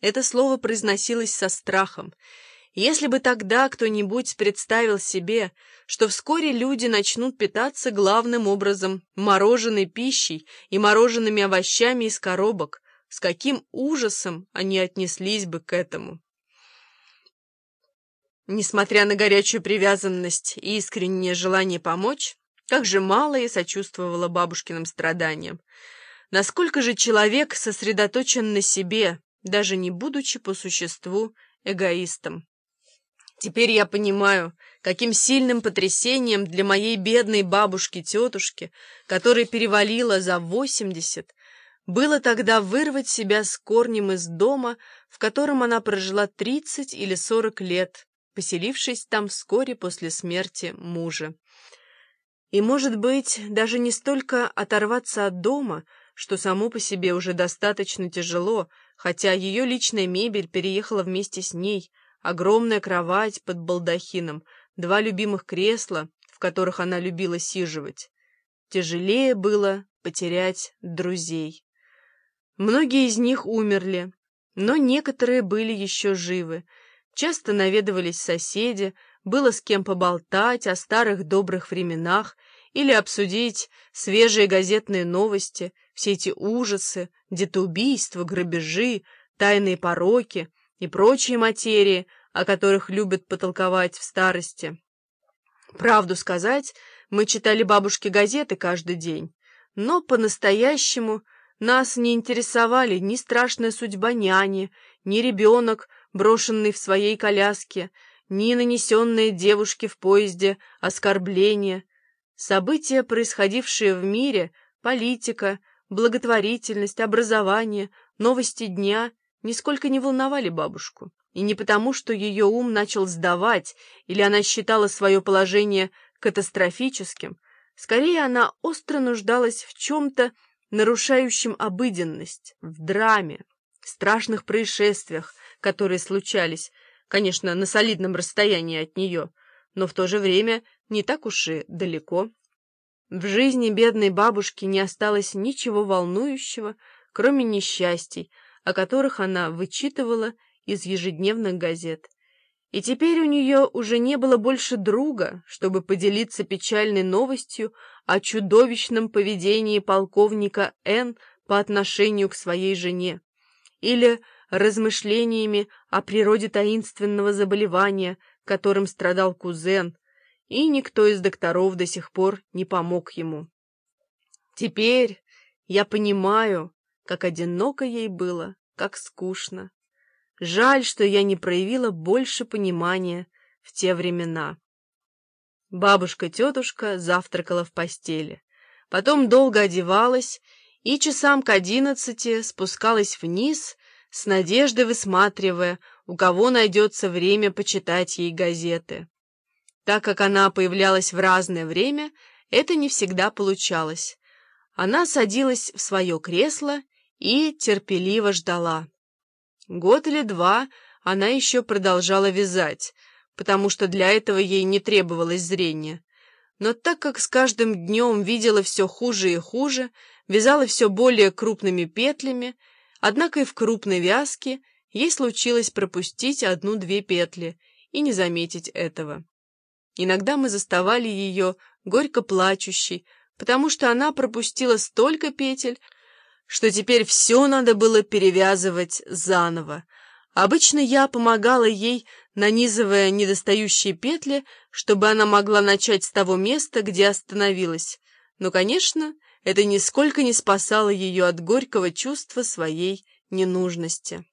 Это слово произносилось со страхом. Если бы тогда кто-нибудь представил себе, что вскоре люди начнут питаться главным образом мороженой пищей и мороженными овощами из коробок, с каким ужасом они отнеслись бы к этому. Несмотря на горячую привязанность и искреннее желание помочь, как же мало я сочувствовала бабушкиным страданиям. Насколько же человек сосредоточен на себе, даже не будучи по существу эгоистом. Теперь я понимаю, каким сильным потрясением для моей бедной бабушки-тетушки, которая перевалила за восемьдесят, было тогда вырвать себя с корнем из дома, в котором она прожила тридцать или сорок лет, поселившись там вскоре после смерти мужа. И, может быть, даже не столько оторваться от дома, что само по себе уже достаточно тяжело, хотя ее личная мебель переехала вместе с ней, огромная кровать под балдахином, два любимых кресла, в которых она любила сиживать. Тяжелее было потерять друзей. Многие из них умерли, но некоторые были еще живы. Часто наведывались соседи, было с кем поболтать о старых добрых временах или обсудить свежие газетные новости, все эти ужасы, детоубийства, грабежи, тайные пороки и прочие материи, о которых любят потолковать в старости. Правду сказать, мы читали бабушки газеты каждый день, но по-настоящему нас не интересовали ни страшная судьба няни, ни ребенок, брошенный в своей коляске, ни нанесенные девушке в поезде оскорбления. События, происходившие в мире, политика, благотворительность, образование, новости дня нисколько не волновали бабушку. И не потому, что ее ум начал сдавать, или она считала свое положение катастрофическим. Скорее, она остро нуждалась в чем-то, нарушающем обыденность, в драме, страшных происшествиях, которые случались, конечно, на солидном расстоянии от нее, но в то же время не так уж и далеко. В жизни бедной бабушки не осталось ничего волнующего, кроме несчастий, о которых она вычитывала из ежедневных газет. И теперь у нее уже не было больше друга, чтобы поделиться печальной новостью о чудовищном поведении полковника Н по отношению к своей жене, или размышлениями о природе таинственного заболевания, которым страдал кузен, и никто из докторов до сих пор не помог ему. Теперь я понимаю, как одиноко ей было, как скучно. Жаль, что я не проявила больше понимания в те времена. Бабушка-тетушка завтракала в постели, потом долго одевалась и часам к одиннадцати спускалась вниз, с надеждой высматривая, у кого найдется время почитать ей газеты. Так как она появлялась в разное время, это не всегда получалось. Она садилась в свое кресло и терпеливо ждала. Год или два она еще продолжала вязать, потому что для этого ей не требовалось зрения. Но так как с каждым днем видела все хуже и хуже, вязала все более крупными петлями, однако и в крупной вязке ей случилось пропустить одну-две петли и не заметить этого. Иногда мы заставали ее горько плачущей, потому что она пропустила столько петель, что теперь все надо было перевязывать заново. Обычно я помогала ей, нанизывая недостающие петли, чтобы она могла начать с того места, где остановилась. Но, конечно, это нисколько не спасало ее от горького чувства своей ненужности.